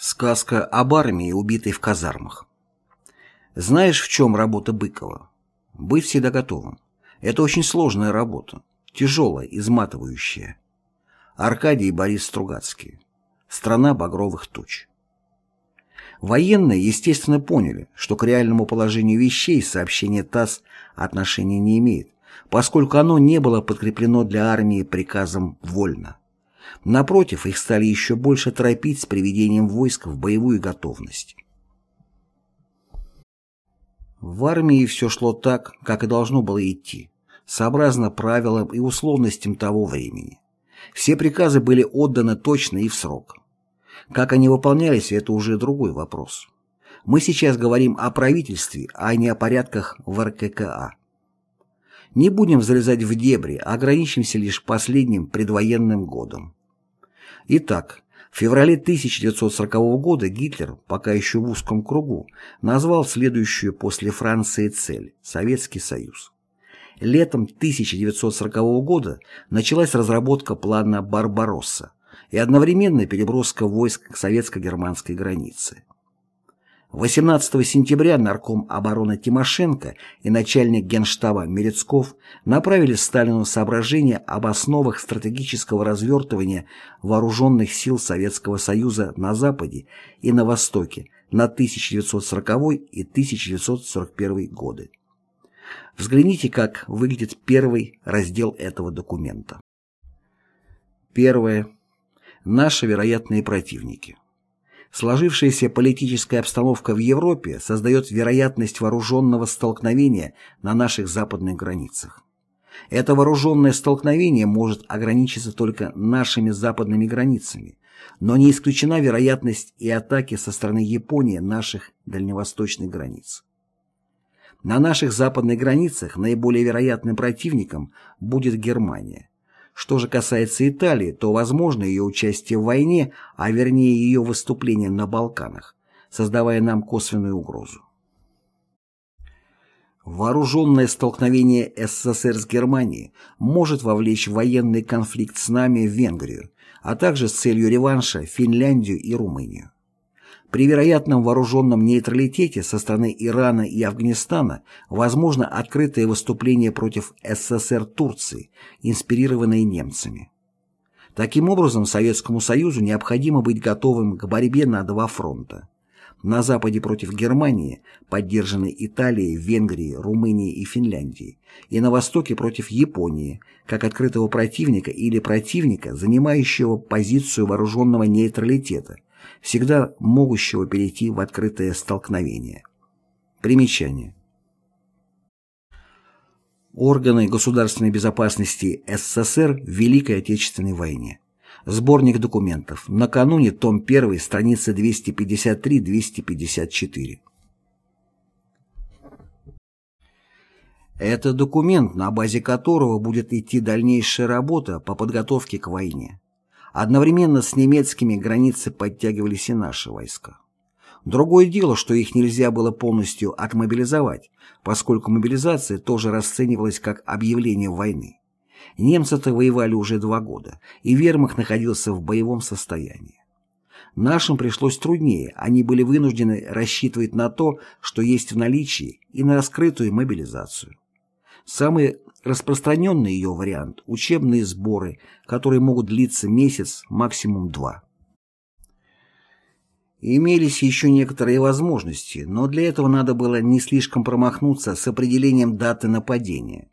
Сказка об армии, убитой в казармах. Знаешь, в чем работа Быкова? Быть всегда готовым. Это очень сложная работа, тяжелая, изматывающая. Аркадий и Борис Стругацкий. Страна багровых туч. Военные, естественно, поняли, что к реальному положению вещей сообщение ТАСС отношения не имеет, поскольку оно не было подкреплено для армии приказом «вольно». Напротив, их стали еще больше торопить с приведением войск в боевую готовность. В армии все шло так, как и должно было идти, сообразно правилам и условностям того времени. Все приказы были отданы точно и в срок. Как они выполнялись, это уже другой вопрос. Мы сейчас говорим о правительстве, а не о порядках в РККА. Не будем залезать в дебри, ограничимся лишь последним предвоенным годом. Итак, в феврале 1940 года Гитлер, пока еще в узком кругу, назвал следующую после Франции цель – Советский Союз. Летом 1940 года началась разработка плана «Барбаросса» и одновременно переброска войск к советско-германской границе. 18 сентября нарком обороны Тимошенко и начальник генштаба Мерецков направили Сталину соображения об основах стратегического развертывания вооруженных сил Советского Союза на Западе и на Востоке на 1940 и 1941 годы. Взгляните, как выглядит первый раздел этого документа. Первое. Наши вероятные противники. Сложившаяся политическая обстановка в Европе создает вероятность вооруженного столкновения на наших западных границах. Это вооруженное столкновение может ограничиться только нашими западными границами, но не исключена вероятность и атаки со стороны Японии наших дальневосточных границ. На наших западных границах наиболее вероятным противником будет Германия. Что же касается Италии, то возможно ее участие в войне, а вернее ее выступление на Балканах, создавая нам косвенную угрозу. Вооруженное столкновение СССР с Германией может вовлечь в военный конфликт с нами в Венгрию, а также с целью реванша Финляндию и Румынию. При вероятном вооруженном нейтралитете со стороны Ирана и Афганистана возможно открытое выступление против СССР Турции, инспирированное немцами. Таким образом, Советскому Союзу необходимо быть готовым к борьбе на два фронта. На Западе против Германии, поддержанной Италией, Венгрией, Румынией и Финляндией, и на Востоке против Японии, как открытого противника или противника, занимающего позицию вооруженного нейтралитета – всегда могущего перейти в открытое столкновение. Примечание. Органы государственной безопасности СССР в Великой Отечественной войне. Сборник документов. Накануне, том 1, страница 253-254. Это документ, на базе которого будет идти дальнейшая работа по подготовке к войне. Одновременно с немецкими границы подтягивались и наши войска. Другое дело, что их нельзя было полностью отмобилизовать, поскольку мобилизация тоже расценивалась как объявление войны. Немцы-то воевали уже два года, и вермахт находился в боевом состоянии. Нашим пришлось труднее, они были вынуждены рассчитывать на то, что есть в наличии, и на раскрытую мобилизацию. Самый распространенный ее вариант – учебные сборы, которые могут длиться месяц, максимум два. Имелись еще некоторые возможности, но для этого надо было не слишком промахнуться с определением даты нападения.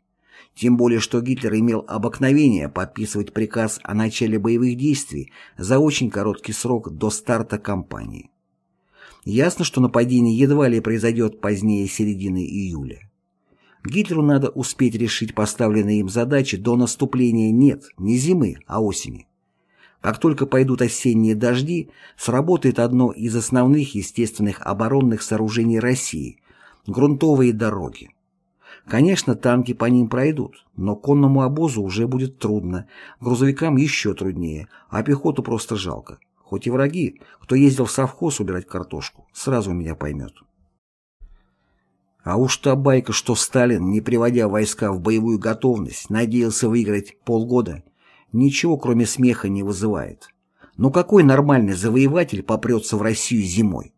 Тем более, что Гитлер имел обыкновение подписывать приказ о начале боевых действий за очень короткий срок до старта кампании. Ясно, что нападение едва ли произойдет позднее середины июля. Гитлеру надо успеть решить поставленные им задачи до наступления нет, не зимы, а осени. Как только пойдут осенние дожди, сработает одно из основных естественных оборонных сооружений России – грунтовые дороги. Конечно, танки по ним пройдут, но конному обозу уже будет трудно, грузовикам еще труднее, а пехоту просто жалко. Хоть и враги, кто ездил в совхоз убирать картошку, сразу меня поймет. А уж та байка, что Сталин, не приводя войска в боевую готовность, надеялся выиграть полгода, ничего кроме смеха не вызывает. Но какой нормальный завоеватель попрется в Россию зимой?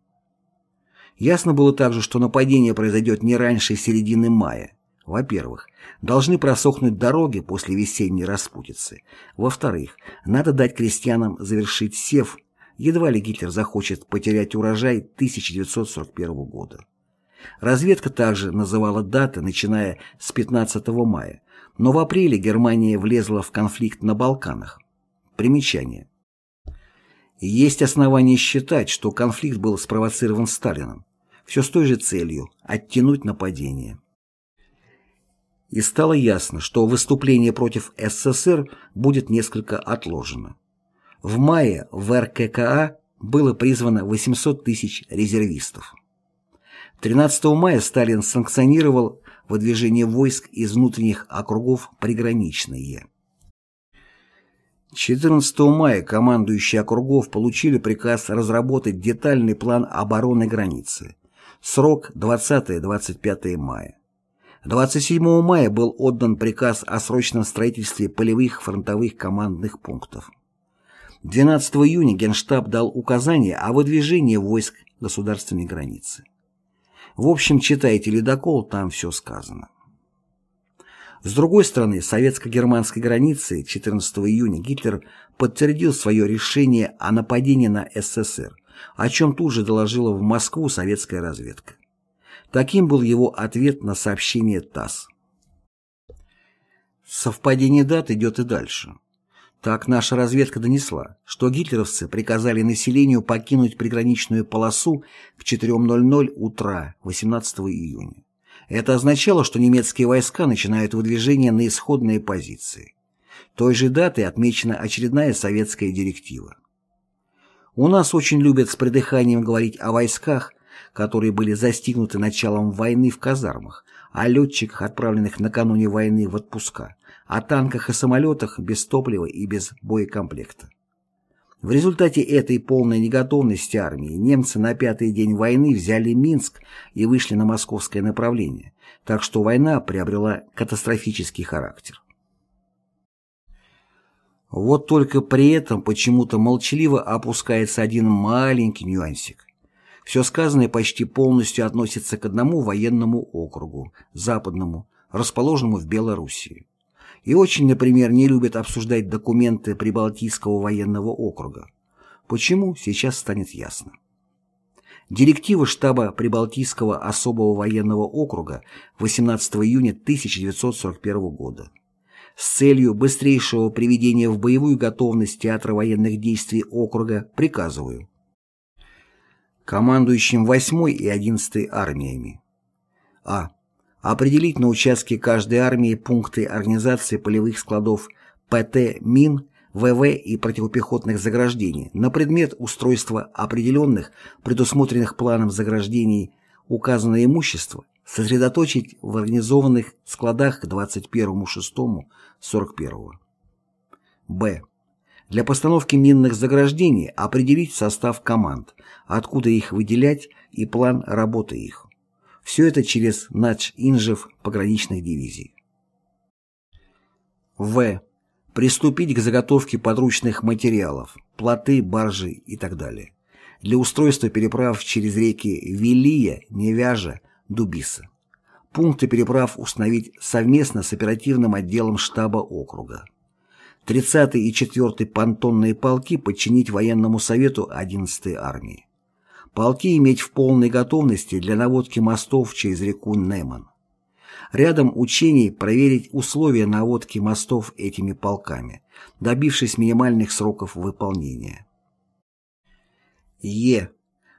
Ясно было также, что нападение произойдет не раньше середины мая. Во-первых, должны просохнуть дороги после весенней распутицы. Во-вторых, надо дать крестьянам завершить сев, едва ли Гитлер захочет потерять урожай 1941 года. Разведка также называла даты, начиная с 15 мая, но в апреле Германия влезла в конфликт на Балканах. Примечание. Есть основания считать, что конфликт был спровоцирован Сталином, все с той же целью – оттянуть нападение. И стало ясно, что выступление против СССР будет несколько отложено. В мае в РККА было призвано 800 тысяч резервистов. 13 мая Сталин санкционировал выдвижение войск из внутренних округов приграничные. 14 мая командующие округов получили приказ разработать детальный план обороны границы. Срок 20-25 мая. 27 мая был отдан приказ о срочном строительстве полевых фронтовых командных пунктов. 12 июня Генштаб дал указание о выдвижении войск государственной границы. В общем, читайте ледокол, там все сказано. С другой стороны, советско-германской границы 14 июня Гитлер подтвердил свое решение о нападении на СССР, о чем тут же доложила в Москву советская разведка. Таким был его ответ на сообщение ТАСС. Совпадение дат идет и дальше. Так наша разведка донесла, что гитлеровцы приказали населению покинуть приграничную полосу к 4.00 утра 18 июня. Это означало, что немецкие войска начинают выдвижение на исходные позиции. Той же датой отмечена очередная советская директива. У нас очень любят с придыханием говорить о войсках, которые были застигнуты началом войны в казармах, о летчиках, отправленных накануне войны в отпуска, о танках и самолетах без топлива и без боекомплекта. В результате этой полной неготовности армии немцы на пятый день войны взяли Минск и вышли на московское направление, так что война приобрела катастрофический характер. Вот только при этом почему-то молчаливо опускается один маленький нюансик. Все сказанное почти полностью относится к одному военному округу, западному, расположенному в Белоруссии и очень, например, не любят обсуждать документы Прибалтийского военного округа. Почему, сейчас станет ясно. Директива штаба Прибалтийского особого военного округа 18 июня 1941 года. С целью быстрейшего приведения в боевую готовность театра военных действий округа приказываю. Командующим 8 и 11 армиями. А определить на участке каждой армии пункты организации полевых складов ПТ мин, ВВ и противопехотных заграждений на предмет устройства определенных, предусмотренных планом заграждений указанное имущество, сосредоточить в организованных складах к 21.06.41. Б. Для постановки минных заграждений определить состав команд, откуда их выделять и план работы их. Все это через Нач-Инжев пограничных дивизий. В. Приступить к заготовке подручных материалов, плоты, баржи и так далее. Для устройства переправ через реки Вилия, Невяжа, Дубиса. Пункты переправ установить совместно с оперативным отделом штаба округа. 30-й и 4-й понтонные полки подчинить военному совету 11-й армии полки иметь в полной готовности для наводки мостов через реку Неман. Рядом учений проверить условия наводки мостов этими полками, добившись минимальных сроков выполнения. Е.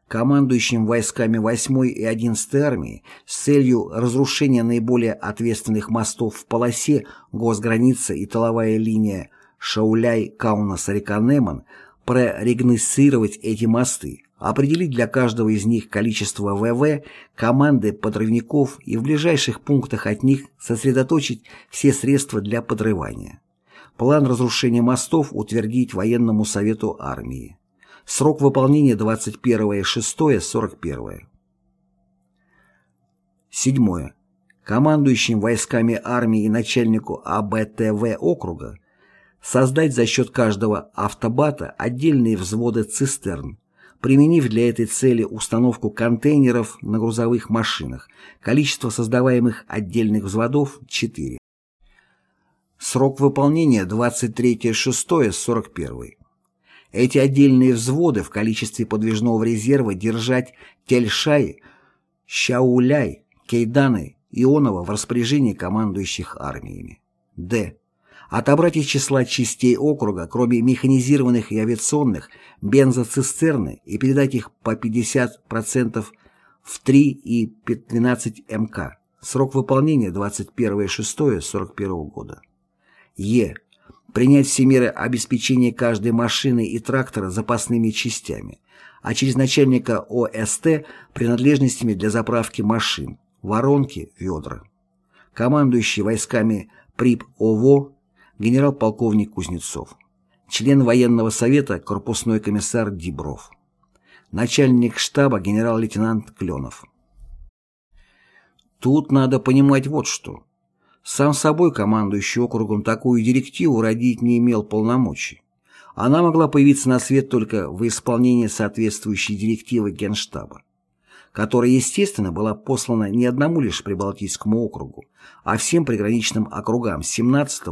Командующим войсками 8 и 11 армии с целью разрушения наиболее ответственных мостов в полосе госграница и тыловая линия Шауляй-Каунас-река Неман прорегнессировать эти мосты, определить для каждого из них количество ВВ, команды подрывников и в ближайших пунктах от них сосредоточить все средства для подрывания. План разрушения мостов утвердить военному совету армии. Срок выполнения 21.06.41. Седьмое. Командующим войсками армии и начальнику АБТВ округа создать за счет каждого автобата отдельные взводы цистерн, применив для этой цели установку контейнеров на грузовых машинах, количество создаваемых отдельных взводов – 4. Срок выполнения 23.06.41. Эти отдельные взводы в количестве подвижного резерва держать Тельшай, Щауляй, Кейданы, Ионова в распоряжении командующих армиями. Д. Отобрать из числа частей округа, кроме механизированных и авиационных, бензоцистерны и передать их по 50% в 3 и 12 МК. Срок выполнения 21.06.41 года. Е. Принять все меры обеспечения каждой машины и трактора запасными частями, а через начальника ОСТ принадлежностями для заправки машин, воронки, ведра. Командующий войсками ПРИП ОВО генерал-полковник Кузнецов. Член военного совета корпусной комиссар Дибров. Начальник штаба генерал-лейтенант Кленов. Тут надо понимать вот что. Сам собой командующий округом такую директиву родить не имел полномочий. Она могла появиться на свет только в исполнении соответствующей директивы Генштаба, которая, естественно, была послана не одному лишь Прибалтийскому округу, а всем приграничным округам 17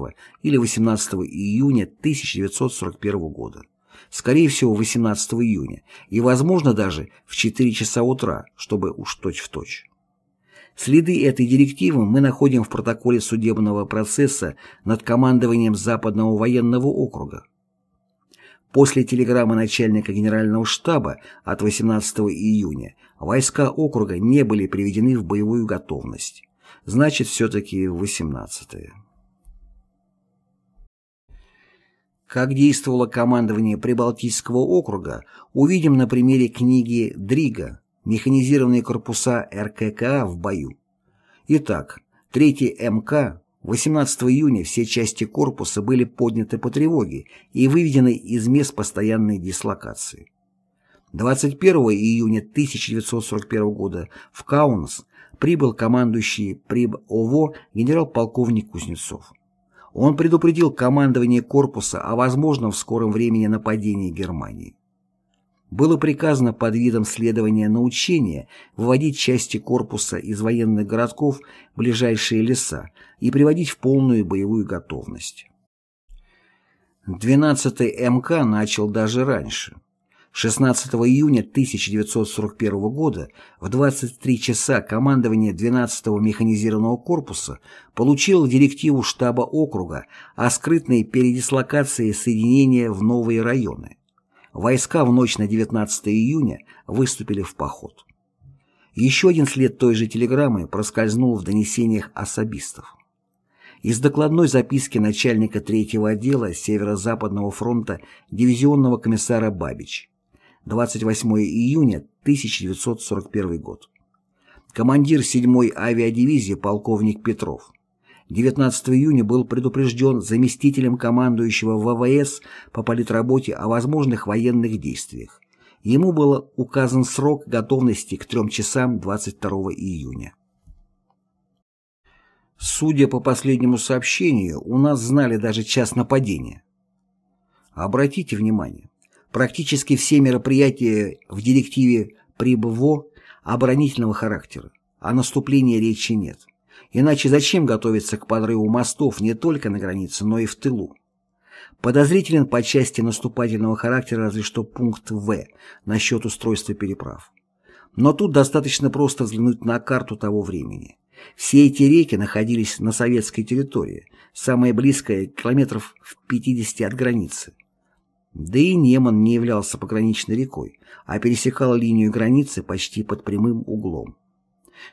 или 18 июня 1941 года, скорее всего 18 июня, и, возможно, даже в 4 часа утра, чтобы уж точь-в-точь. точь. Следы этой директивы мы находим в протоколе судебного процесса над командованием Западного военного округа. После телеграммы начальника генерального штаба от 18 июня войска округа не были приведены в боевую готовность. Значит, все-таки 18 -е. Как действовало командование Прибалтийского округа, увидим на примере книги Дрига механизированные корпуса РККА в бою. Итак, 3 МК 18 июня все части корпуса были подняты по тревоге и выведены из мест постоянной дислокации. 21 июня 1941 года в Каунас прибыл командующий ПРИБ ОВО генерал-полковник Кузнецов. Он предупредил командование корпуса о возможном в скором времени нападении Германии было приказано под видом следования на учения выводить части корпуса из военных городков в ближайшие леса и приводить в полную боевую готовность. 12-й МК начал даже раньше. 16 июня 1941 года в 23 часа командование 12-го механизированного корпуса получило директиву штаба округа о скрытной передислокации соединения в новые районы. Войска в ночь на 19 июня выступили в поход. Еще один след той же телеграммы проскользнул в донесениях особистов. Из докладной записки начальника третьего отдела Северо-Западного фронта дивизионного комиссара Бабич. 28 июня 1941 год. Командир 7-й авиадивизии полковник Петров. 19 июня был предупрежден заместителем командующего ВВС по политработе о возможных военных действиях. Ему был указан срок готовности к 3 часам 22 июня. Судя по последнему сообщению, у нас знали даже час нападения. Обратите внимание, практически все мероприятия в директиве ПРИБВО оборонительного характера, о наступлении речи нет. Иначе зачем готовиться к подрыву мостов не только на границе, но и в тылу? Подозрителен по части наступательного характера разве что пункт В насчет устройства переправ. Но тут достаточно просто взглянуть на карту того времени. Все эти реки находились на советской территории, самая близкая километров в 50 от границы. Да и Неман не являлся пограничной рекой, а пересекал линию границы почти под прямым углом.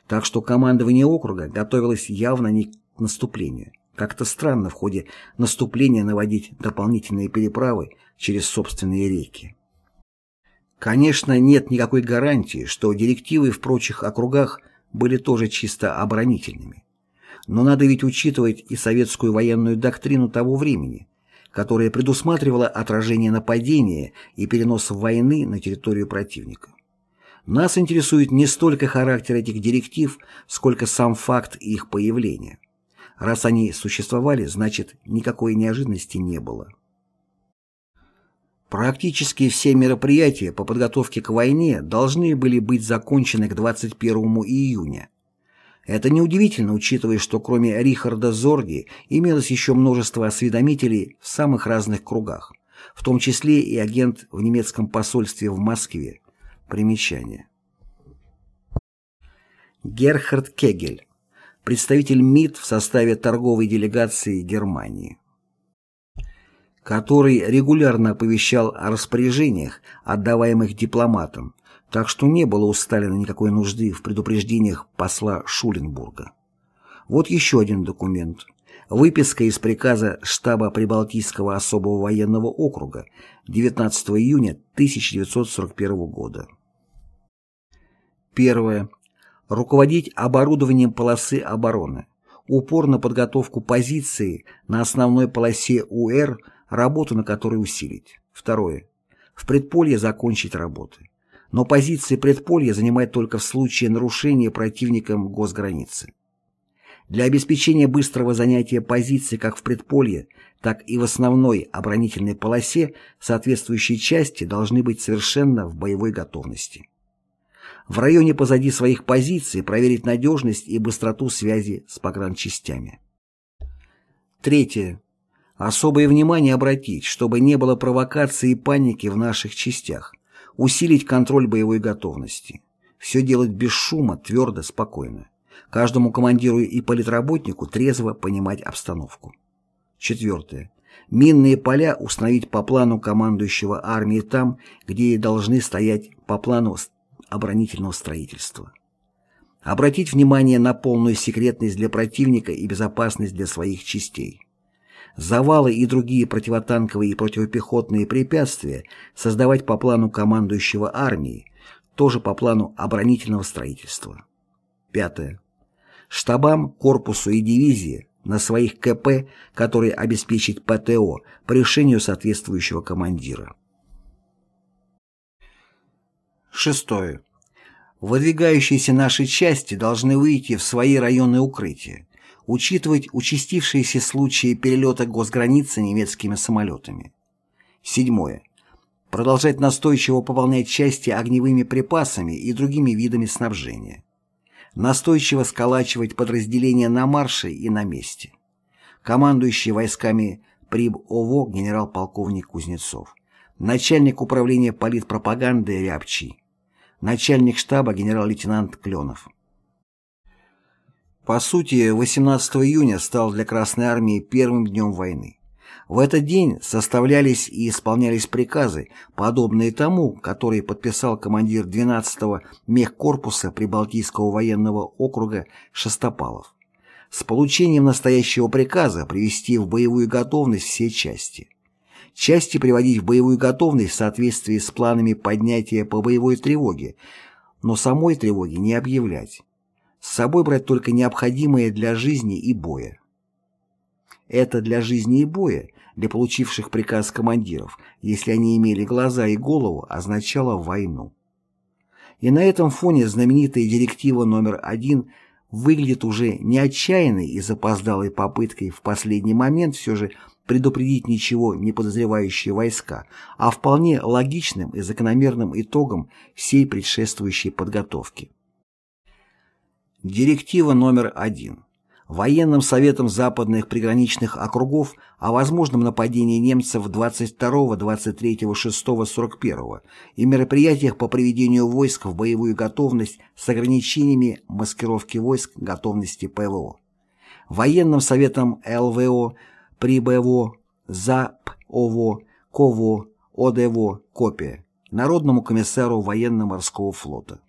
Так что командование округа готовилось явно не к наступлению. Как-то странно в ходе наступления наводить дополнительные переправы через собственные реки. Конечно, нет никакой гарантии, что директивы в прочих округах были тоже чисто оборонительными. Но надо ведь учитывать и советскую военную доктрину того времени, которая предусматривала отражение нападения и перенос войны на территорию противника. Нас интересует не столько характер этих директив, сколько сам факт их появления. Раз они существовали, значит, никакой неожиданности не было. Практически все мероприятия по подготовке к войне должны были быть закончены к 21 июня. Это неудивительно, учитывая, что кроме Рихарда Зорги имелось еще множество осведомителей в самых разных кругах, в том числе и агент в немецком посольстве в Москве. Примечание. Герхард Кегель, представитель МИД в составе торговой делегации Германии который регулярно оповещал о распоряжениях, отдаваемых дипломатам, так что не было у Сталина никакой нужды в предупреждениях посла Шуленбурга. Вот еще один документ. Выписка из приказа штаба Прибалтийского особого военного округа 19 июня 1941 года. Первое. Руководить оборудованием полосы обороны. Упор на подготовку позиции на основной полосе УР – работу на которой усилить. Второе. В предполье закончить работы. Но позиции предполья занимать только в случае нарушения противником госграницы. Для обеспечения быстрого занятия позиций как в предполье, так и в основной оборонительной полосе соответствующие части должны быть совершенно в боевой готовности. В районе позади своих позиций проверить надежность и быстроту связи с погранчастями. Третье. Особое внимание обратить, чтобы не было провокации и паники в наших частях. Усилить контроль боевой готовности. Все делать без шума, твердо, спокойно. Каждому командиру и политработнику трезво понимать обстановку. Четвертое. Минные поля установить по плану командующего армии там, где и должны стоять по плану оборонительного строительства. Обратить внимание на полную секретность для противника и безопасность для своих частей завалы и другие противотанковые и противопехотные препятствия создавать по плану командующего армии, тоже по плану оборонительного строительства. Пятое. Штабам, корпусу и дивизии на своих КП, которые обеспечить ПТО по решению соответствующего командира. Шестое. Выдвигающиеся наши части должны выйти в свои районы укрытия, учитывать участившиеся случаи перелета госграницы немецкими самолетами. Седьмое. Продолжать настойчиво пополнять части огневыми припасами и другими видами снабжения. Настойчиво сколачивать подразделения на марше и на месте. Командующий войсками ПРИБ ОВО генерал-полковник Кузнецов. Начальник управления политпропаганды Рябчий. Начальник штаба генерал-лейтенант Кленов. По сути, 18 июня стал для Красной Армии первым днем войны. В этот день составлялись и исполнялись приказы, подобные тому, который подписал командир 12-го мехкорпуса Прибалтийского военного округа Шестопалов. С получением настоящего приказа привести в боевую готовность все части. Части приводить в боевую готовность в соответствии с планами поднятия по боевой тревоге, но самой тревоги не объявлять с собой брать только необходимое для жизни и боя. Это для жизни и боя, для получивших приказ командиров, если они имели глаза и голову, означало войну. И на этом фоне знаменитая директива номер один выглядит уже не отчаянной и запоздалой попыткой в последний момент все же предупредить ничего не подозревающие войска, а вполне логичным и закономерным итогом всей предшествующей подготовки. Директива номер один. Военным советом западных приграничных округов о возможном нападении немцев 22, 23, 6, 41 и мероприятиях по приведению войск в боевую готовность с ограничениями маскировки войск готовности ПВО. Военным советом ЛВО, ПРИБО, ЗАПОВО, КОВО, ОДВО, копия. Народному комиссару военно-морского флота.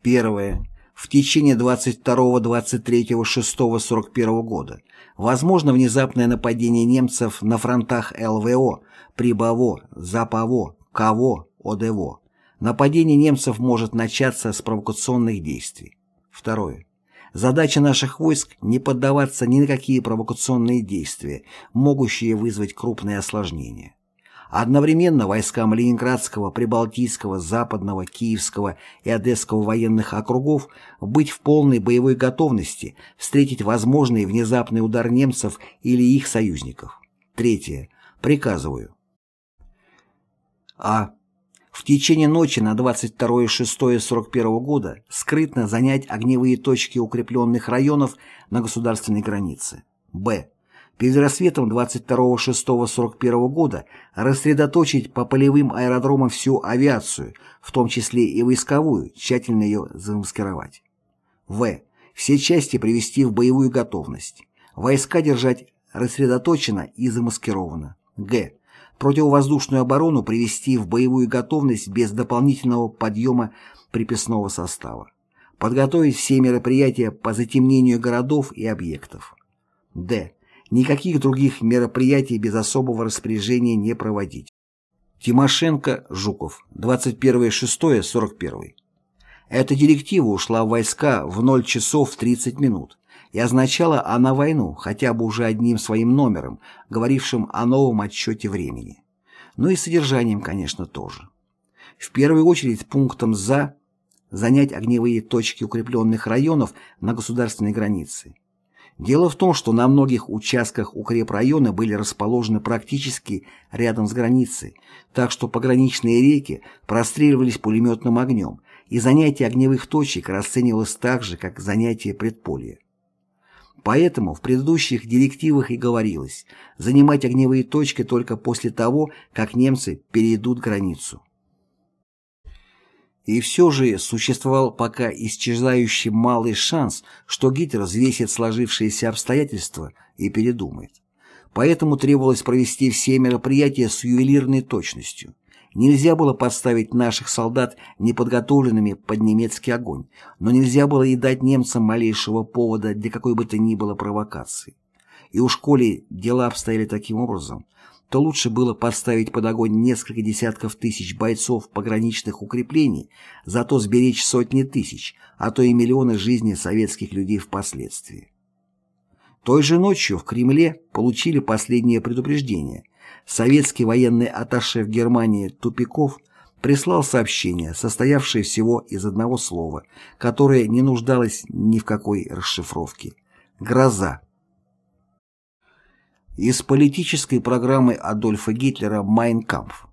Первое в течение 22, 23, 6, 41 года. Возможно внезапное нападение немцев на фронтах ЛВО, Прибово, Запово, КАВО, ОДВО. Нападение немцев может начаться с провокационных действий. Второе. Задача наших войск – не поддаваться ни на какие провокационные действия, могущие вызвать крупные осложнения. Одновременно войскам Ленинградского, Прибалтийского, Западного, Киевского и Одесского военных округов быть в полной боевой готовности встретить возможный внезапный удар немцев или их союзников. Третье. Приказываю. А. В течение ночи на 22.06.41 года скрытно занять огневые точки укрепленных районов на государственной границе. Б перед рассветом 22.06.41 года рассредоточить по полевым аэродромам всю авиацию, в том числе и войсковую, тщательно ее замаскировать. В. Все части привести в боевую готовность. Войска держать рассредоточено и замаскировано. Г. Противовоздушную оборону привести в боевую готовность без дополнительного подъема приписного состава. Подготовить все мероприятия по затемнению городов и объектов. Д Никаких других мероприятий без особого распоряжения не проводить. Тимошенко, Жуков, 21.06.41. Эта директива ушла в войска в 0 часов 30 минут, и означала она войну хотя бы уже одним своим номером, говорившим о новом отсчете времени. Ну и содержанием, конечно, тоже. В первую очередь пунктом «за» занять огневые точки укрепленных районов на государственной границе Дело в том, что на многих участках укрепрайона были расположены практически рядом с границей, так что пограничные реки простреливались пулеметным огнем, и занятие огневых точек расценивалось так же, как занятие предполья. Поэтому в предыдущих директивах и говорилось занимать огневые точки только после того, как немцы перейдут границу. И все же существовал пока исчезающий малый шанс, что Гитлер взвесит сложившиеся обстоятельства и передумает. Поэтому требовалось провести все мероприятия с ювелирной точностью. Нельзя было подставить наших солдат неподготовленными под немецкий огонь, но нельзя было и дать немцам малейшего повода для какой бы то ни было провокации. И уж коли дела обстояли таким образом, то лучше было поставить под огонь несколько десятков тысяч бойцов пограничных укреплений, зато сберечь сотни тысяч, а то и миллионы жизней советских людей впоследствии. Той же ночью в Кремле получили последнее предупреждение. Советский военный атташе в Германии Тупиков прислал сообщение, состоявшее всего из одного слова, которое не нуждалось ни в какой расшифровке. «Гроза». Из политической программы Адольфа Гитлера «Майнкампф».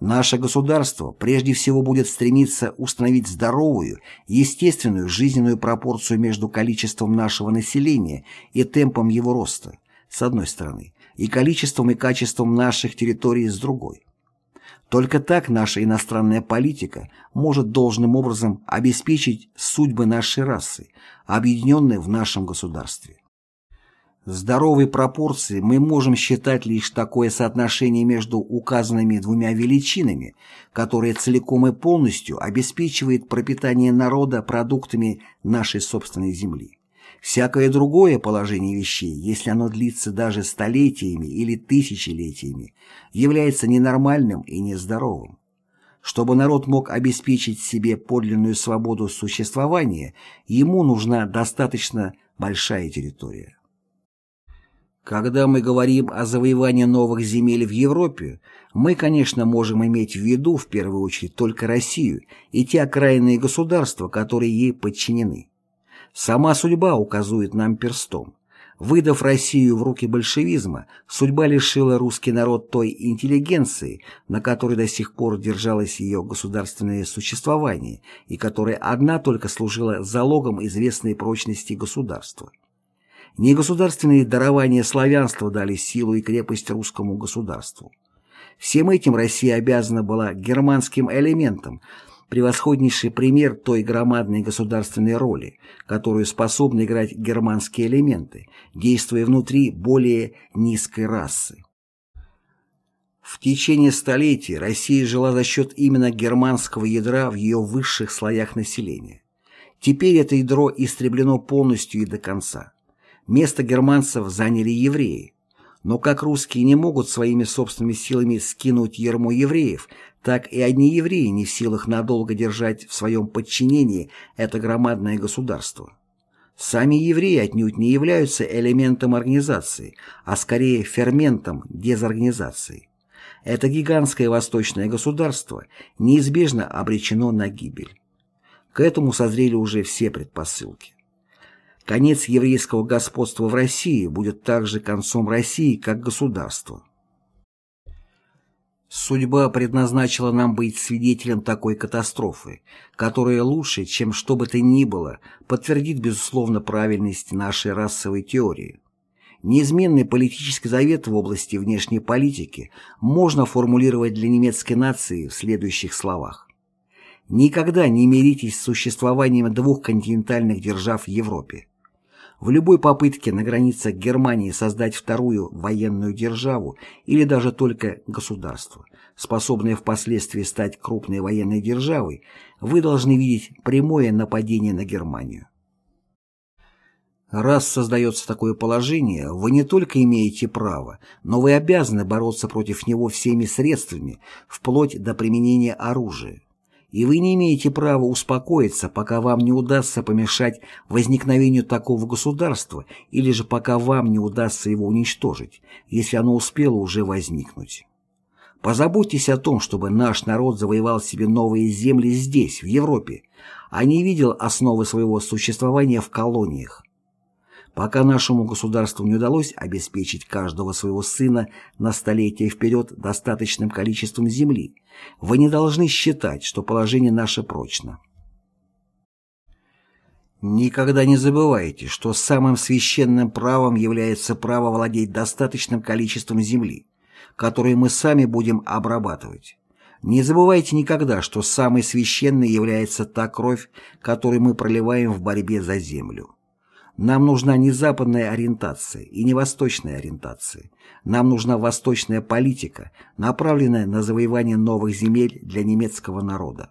Наше государство прежде всего будет стремиться установить здоровую, естественную жизненную пропорцию между количеством нашего населения и темпом его роста, с одной стороны, и количеством и качеством наших территорий с другой. Только так наша иностранная политика может должным образом обеспечить судьбы нашей расы, объединенной в нашем государстве. Здоровой пропорции мы можем считать лишь такое соотношение между указанными двумя величинами, которое целиком и полностью обеспечивает пропитание народа продуктами нашей собственной земли. Всякое другое положение вещей, если оно длится даже столетиями или тысячелетиями, является ненормальным и нездоровым. Чтобы народ мог обеспечить себе подлинную свободу существования, ему нужна достаточно большая территория. Когда мы говорим о завоевании новых земель в Европе, мы, конечно, можем иметь в виду в первую очередь только Россию и те окраинные государства, которые ей подчинены. Сама судьба указывает нам перстом. Выдав Россию в руки большевизма, судьба лишила русский народ той интеллигенции, на которой до сих пор держалось ее государственное существование и которая одна только служила залогом известной прочности государства. Негосударственные дарования славянства дали силу и крепость русскому государству. Всем этим Россия обязана была германским элементам, превосходнейший пример той громадной государственной роли, которую способны играть германские элементы, действуя внутри более низкой расы. В течение столетий Россия жила за счет именно германского ядра в ее высших слоях населения. Теперь это ядро истреблено полностью и до конца. Место германцев заняли евреи. Но как русские не могут своими собственными силами скинуть ермо евреев, так и одни евреи не в силах надолго держать в своем подчинении это громадное государство. Сами евреи отнюдь не являются элементом организации, а скорее ферментом дезорганизации. это гигантское восточное государство неизбежно обречено на гибель. К этому созрели уже все предпосылки. Конец еврейского господства в России будет также концом России как государства. Судьба предназначила нам быть свидетелем такой катастрофы, которая лучше, чем что бы то ни было, подтвердит безусловно правильность нашей расовой теории. Неизменный политический завет в области внешней политики можно формулировать для немецкой нации в следующих словах. Никогда не миритесь с существованием двух континентальных держав в Европе. В любой попытке на границах Германии создать вторую военную державу или даже только государство, способное впоследствии стать крупной военной державой, вы должны видеть прямое нападение на Германию. Раз создается такое положение, вы не только имеете право, но вы обязаны бороться против него всеми средствами, вплоть до применения оружия и вы не имеете права успокоиться, пока вам не удастся помешать возникновению такого государства или же пока вам не удастся его уничтожить, если оно успело уже возникнуть. Позаботьтесь о том, чтобы наш народ завоевал себе новые земли здесь, в Европе, а не видел основы своего существования в колониях. Пока нашему государству не удалось обеспечить каждого своего сына на столетие вперед достаточным количеством земли, вы не должны считать, что положение наше прочно. Никогда не забывайте, что самым священным правом является право владеть достаточным количеством земли, которое мы сами будем обрабатывать. Не забывайте никогда, что самой священной является та кровь, которую мы проливаем в борьбе за землю. Нам нужна не западная ориентация и не восточная ориентация. Нам нужна восточная политика, направленная на завоевание новых земель для немецкого народа.